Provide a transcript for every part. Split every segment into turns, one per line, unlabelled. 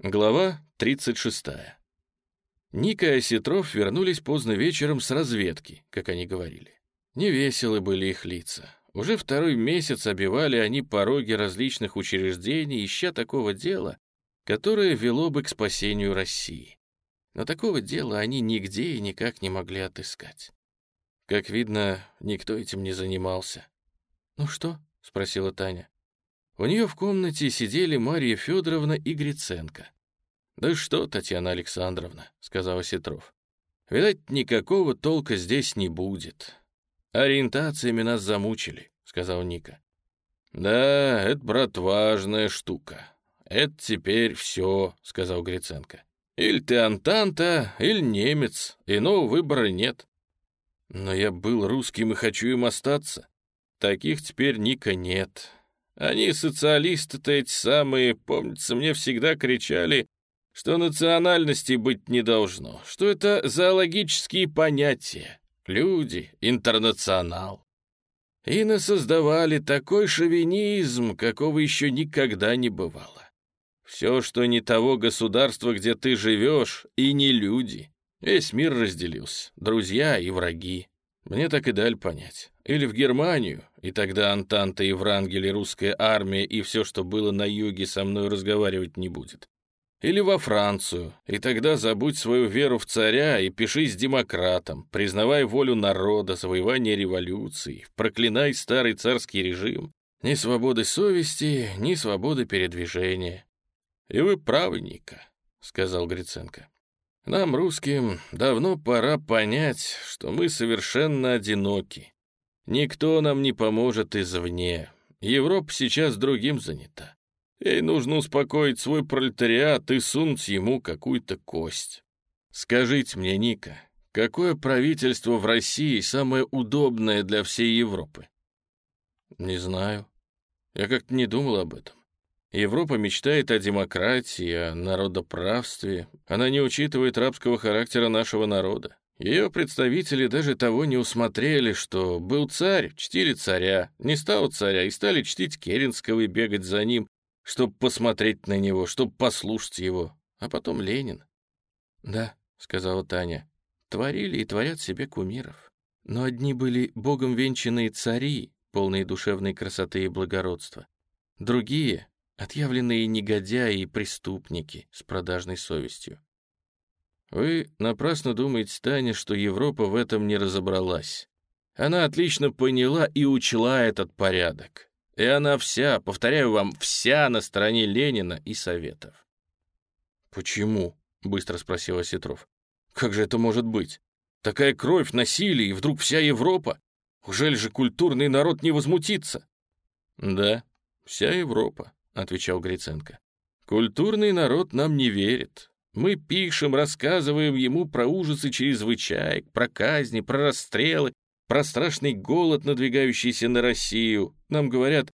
Глава 36. Ника и Осетров вернулись поздно вечером с разведки, как они говорили. Невеселы были их лица. Уже второй месяц обивали они пороги различных учреждений, ища такого дела, которое вело бы к спасению России. Но такого дела они нигде и никак не могли отыскать. Как видно, никто этим не занимался. «Ну что?» — спросила Таня. У нее в комнате сидели Мария Федоровна и Гриценко. «Да что, Татьяна Александровна», — сказал Сетров. «Видать, никакого толка здесь не будет. Ориентациями нас замучили», — сказал Ника. «Да, это, брат, важная штука. Это теперь все», — сказал Гриценко. «Или ты антанта, или немец, иного выбора нет». «Но я был русским и хочу им остаться. Таких теперь Ника нет. Они, социалисты-то эти самые, помнится, мне всегда кричали, что национальности быть не должно, что это зоологические понятия, люди, интернационал. И насоздавали такой шовинизм, какого еще никогда не бывало. Все, что не того государства, где ты живешь, и не люди. Весь мир разделился, друзья и враги. Мне так и дали понять. Или в Германию, и тогда Антанта и Врангель, русская армия и все, что было на юге, со мной разговаривать не будет. Или во Францию, и тогда забудь свою веру в царя и пишись демократом, признавай волю народа, завоевание революции, проклинай старый царский режим. Ни свободы совести, ни свободы передвижения. И вы правы, Ника, — сказал Гриценко. Нам, русским, давно пора понять, что мы совершенно одиноки. Никто нам не поможет извне. Европа сейчас другим занята. Ей нужно успокоить свой пролетариат и сунуть ему какую-то кость. Скажите мне, Ника, какое правительство в России самое удобное для всей Европы? Не знаю. Я как-то не думал об этом. Европа мечтает о демократии, о народоправстве. Она не учитывает рабского характера нашего народа. Ее представители даже того не усмотрели, что был царь, чтили царя, не стало царя и стали чтить Керенского и бегать за ним, чтобы посмотреть на него, чтобы послушать его. А потом Ленин. «Да», — сказала Таня, — «творили и творят себе кумиров. Но одни были богом венчанные цари, полные душевной красоты и благородства. Другие Отъявленные негодяи и преступники с продажной совестью. Вы напрасно думаете, Таня, что Европа в этом не разобралась. Она отлично поняла и учла этот порядок. И она вся, повторяю вам, вся на стороне Ленина и Советов. «Почему?» — быстро спросил Осетров. «Как же это может быть? Такая кровь, насилие, и вдруг вся Европа? Ужели же культурный народ не возмутится?» «Да, вся Европа отвечал Гриценко. «Культурный народ нам не верит. Мы пишем, рассказываем ему про ужасы чрезвычаек, про казни, про расстрелы, про страшный голод, надвигающийся на Россию. Нам говорят,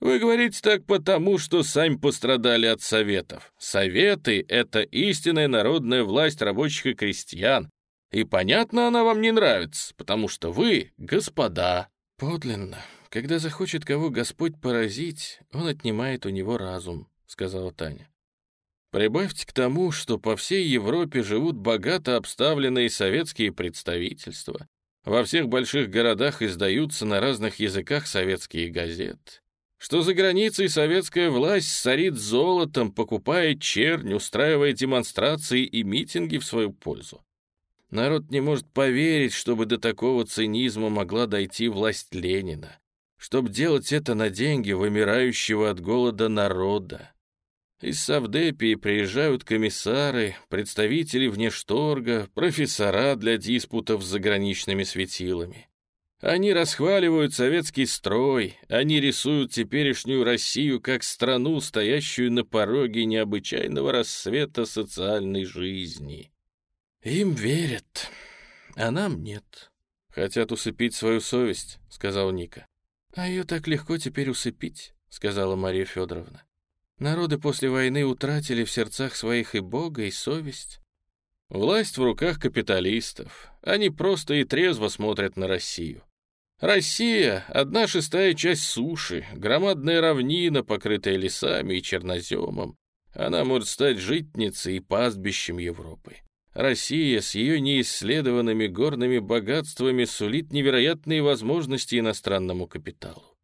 вы говорите так потому, что сами пострадали от советов. Советы — это истинная народная власть рабочих и крестьян. И понятно, она вам не нравится, потому что вы — господа. Подлинно, когда захочет кого Господь поразить, он отнимает у него разум», — сказала Таня. Прибавьте к тому, что по всей Европе живут богато обставленные советские представительства. Во всех больших городах издаются на разных языках советские газеты. Что за границей советская власть сорит золотом, покупает чернь, устраивая демонстрации и митинги в свою пользу. Народ не может поверить, чтобы до такого цинизма могла дойти власть Ленина чтобы делать это на деньги вымирающего от голода народа. Из Савдепии приезжают комиссары, представители внешторга, профессора для диспутов с заграничными светилами. Они расхваливают советский строй, они рисуют теперешнюю Россию как страну, стоящую на пороге необычайного рассвета социальной жизни. Им верят, а нам нет. Хотят усыпить свою совесть, сказал Ника. «А ее так легко теперь усыпить», — сказала Мария Федоровна. «Народы после войны утратили в сердцах своих и Бога, и совесть. Власть в руках капиталистов. Они просто и трезво смотрят на Россию. Россия — одна шестая часть суши, громадная равнина, покрытая лесами и черноземом. Она может стать житницей и пастбищем Европы. Россия с ее неисследованными горными богатствами сулит невероятные возможности иностранному капиталу.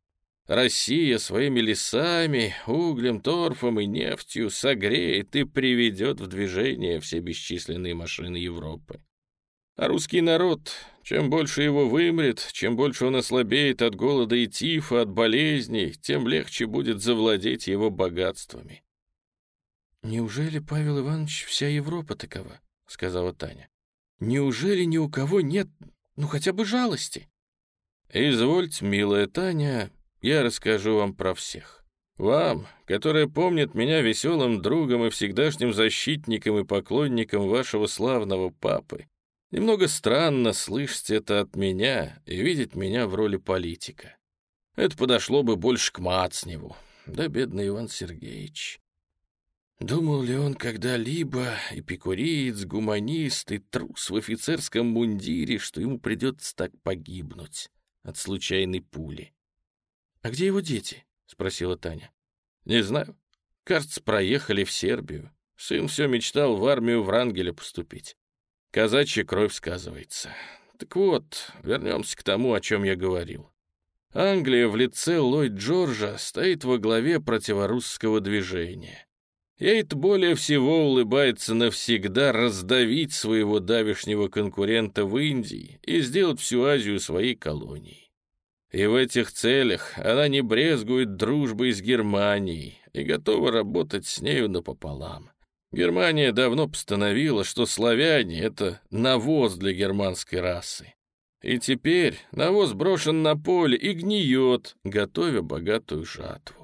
Россия своими лесами, углем, торфом и нефтью согреет и приведет в движение все бесчисленные машины Европы. А русский народ, чем больше его вымрет, чем больше он ослабеет от голода и тифа, от болезней, тем легче будет завладеть его богатствами.
«Неужели, Павел Иванович, вся Европа такова?» — сказала Таня. «Неужели ни у кого нет, ну, хотя бы жалости?»
«Извольте, милая Таня, я расскажу вам про всех. Вам, которые помнят меня веселым другом и всегдашним защитником и поклонником вашего славного папы. Немного странно слышать это от меня и видеть меня в роли политика. Это подошло бы больше к Мацневу. Да, бедный Иван Сергеевич. Думал ли он когда-либо, эпикуреец, гуманист и трус в офицерском мундире, что ему придется так погибнуть от случайной пули?
«А где его дети?» — спросила Таня.
«Не знаю. Кажется, проехали в Сербию. Сын все мечтал в армию Врангеля поступить. Казачья кровь сказывается. Так вот, вернемся к тому, о чем я говорил. Англия в лице Ллойд Джорджа стоит во главе противорусского движения. Ей-то более всего улыбается навсегда раздавить своего давешнего конкурента в Индии и сделать всю Азию своей колонией. И в этих целях она не брезгует дружбой с Германией и готова работать с нею напополам. Германия давно постановила, что славяне — это навоз для германской расы. И теперь навоз брошен на поле и гниет, готовя богатую жатву.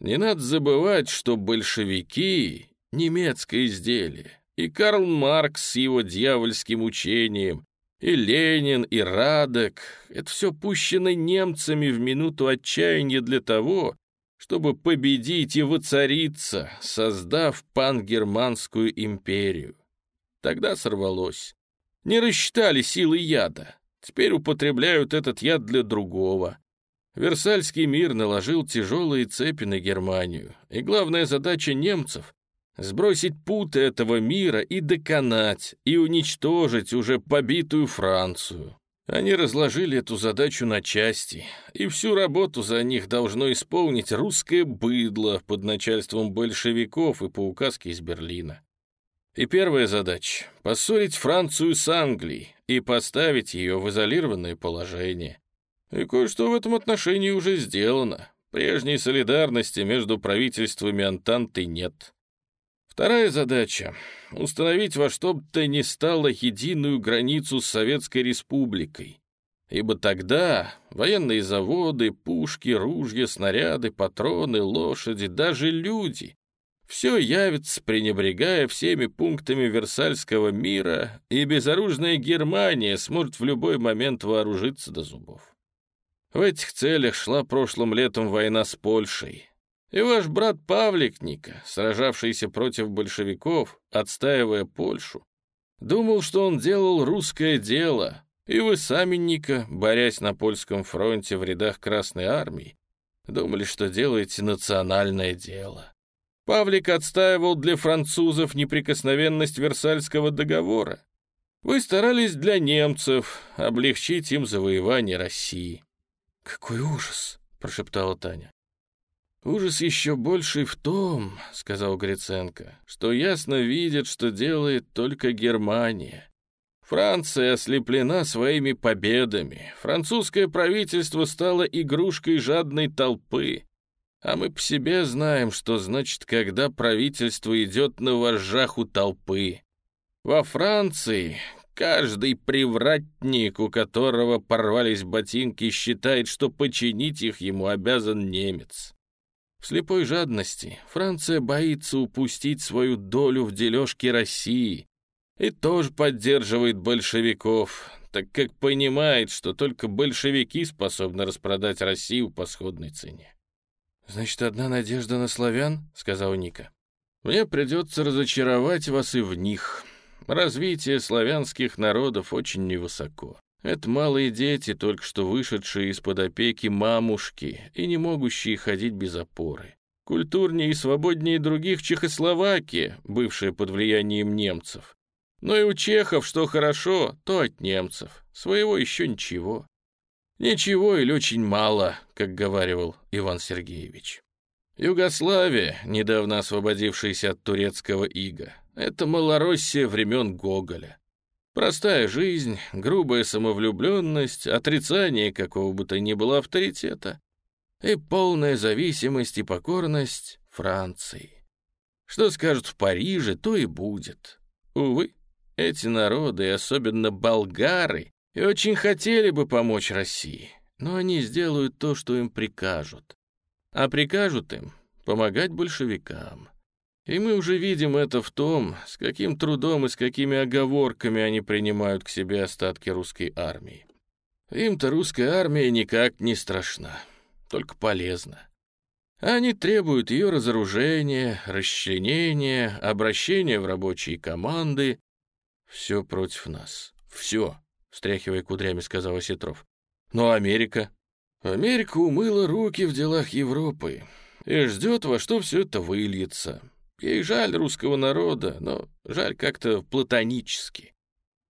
Не надо забывать, что большевики — немецкое изделие, и Карл Маркс с его дьявольским учением и Ленин, и Радек — это все пущено немцами в минуту отчаяния для того, чтобы победить и воцариться, создав пангерманскую империю. Тогда сорвалось. Не рассчитали силы яда. Теперь употребляют этот яд для другого. Версальский мир наложил тяжелые цепи на Германию, и главная задача немцев сбросить путы этого мира и доконать, и уничтожить уже побитую Францию. Они разложили эту задачу на части, и всю работу за них должно исполнить русское быдло под начальством большевиков и по указке из Берлина. И первая задача — поссорить Францию с Англией и поставить ее в изолированное положение. И кое-что в этом отношении уже сделано. Прежней солидарности между правительствами Антанты нет. Вторая задача — установить во что бы то ни стало единую границу с Советской Республикой. Ибо тогда военные заводы, пушки, ружья, снаряды, патроны, лошади, даже люди — все явится, пренебрегая всеми пунктами Версальского мира, и безоружная Германия сможет в любой момент вооружиться до зубов. В этих целях шла прошлым летом война с Польшей. И ваш брат Павлик Ника, сражавшийся против большевиков, отстаивая Польшу, думал, что он делал русское дело, и вы сами, Ника, борясь на польском фронте в рядах Красной Армии, думали, что делаете национальное дело. Павлик отстаивал для французов неприкосновенность Версальского договора. Вы старались для немцев облегчить им завоевание России.
«Какой ужас!» — прошептала Таня.
«Ужас еще больший в том, — сказал Гриценко, — что ясно видит, что делает только Германия. Франция ослеплена своими победами. Французское правительство стало игрушкой жадной толпы. А мы по себе знаем, что значит, когда правительство идет на вожжах у толпы. Во Франции каждый привратник, у которого порвались ботинки, считает, что починить их ему обязан немец. В слепой жадности Франция боится упустить свою долю в дележке России и тоже поддерживает большевиков, так как понимает, что только большевики способны распродать Россию по сходной цене.
«Значит, одна надежда на славян?» — сказал Ника.
«Мне придется разочаровать вас и в них. Развитие славянских народов очень невысоко. Это малые дети, только что вышедшие из-под опеки мамушки и не могущие ходить без опоры. Культурнее и свободнее других Чехословакия, бывшая под влиянием немцев. Но и у чехов, что хорошо, то от немцев. Своего еще ничего. Ничего или очень мало, как говаривал Иван Сергеевич. Югославия, недавно освободившаяся от турецкого ига, это Малороссия времен Гоголя. Простая жизнь, грубая самовлюбленность, отрицание какого бы то ни было авторитета и полная зависимость и покорность Франции. Что скажут в Париже, то и будет. Увы, эти народы, особенно болгары, и очень хотели бы помочь России, но они сделают то, что им прикажут. А прикажут им помогать большевикам. И мы уже видим это в том, с каким трудом и с какими оговорками они принимают к себе остатки русской армии. Им-то русская армия никак не страшна, только полезна. Они требуют ее разоружения, расчленения, обращения в рабочие команды. Все против нас. Все, встряхивая кудрями, сказал Осетров. Но Америка? Америка умыла руки в делах Европы и ждет, во что все это выльется. Ей жаль русского народа, но жаль как-то платонически.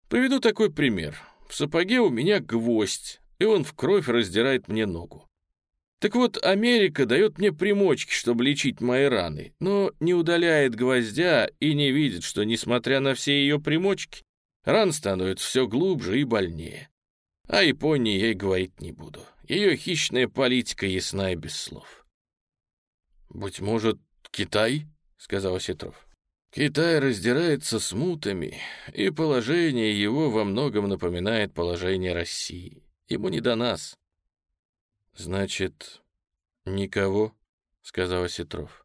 Приведу такой пример. В сапоге у меня гвоздь, и он в кровь раздирает мне ногу. Так вот, Америка дает мне примочки, чтобы лечить мои раны, но не удаляет гвоздя и не видит, что, несмотря на все ее примочки, ран становится все глубже и больнее. О Японии я и говорить не буду. Ее хищная политика ясна и без слов. «Быть может, Китай?» — сказал Осетров. «Китай раздирается смутами, и положение его во многом напоминает положение России. Ему не до нас». «Значит, никого?» — сказал Осетров.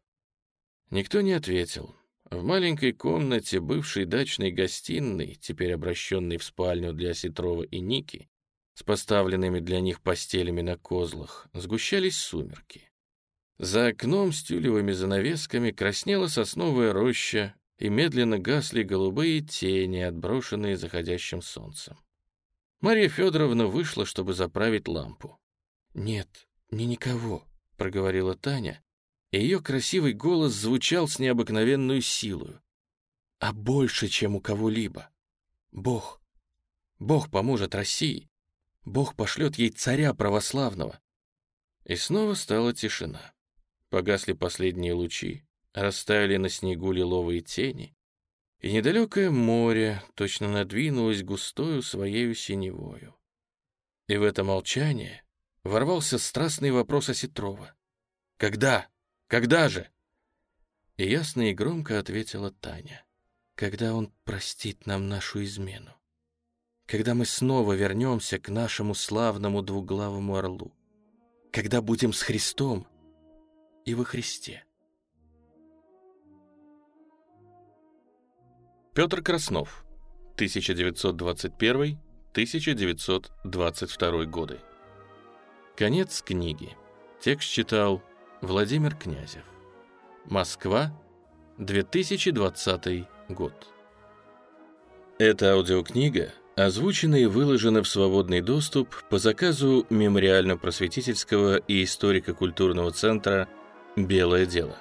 Никто не ответил. В маленькой комнате бывшей дачной гостиной, теперь обращенной в спальню для Осетрова и Ники, с поставленными для них постелями на козлах, сгущались сумерки. За окном с тюлевыми занавесками краснела сосновая роща, и медленно гасли голубые тени, отброшенные заходящим солнцем. Марья Федоровна вышла, чтобы заправить лампу. «Нет, не никого», — проговорила Таня, и ее красивый голос звучал с необыкновенной силой. «А больше, чем у кого-либо. Бог. Бог поможет России. Бог пошлет ей царя православного». И снова стала тишина. Погасли последние лучи, растаяли на снегу лиловые тени, и недалекое море точно надвинулось густою своею синевою. И в это молчание ворвался страстный вопрос Осетрова. «Когда? Когда же?» И ясно и громко ответила Таня. «Когда он простит нам нашу измену. Когда мы снова вернемся к нашему славному двуглавому орлу. Когда будем с Христом и во Христе. Петр Краснов, 1921-1922 годы. Конец книги. Текст читал Владимир Князев. Москва, 2020 год. Эта аудиокнига озвучена и выложена в свободный доступ по заказу Мемориально-просветительского и историко-культурного центра «Белое дело».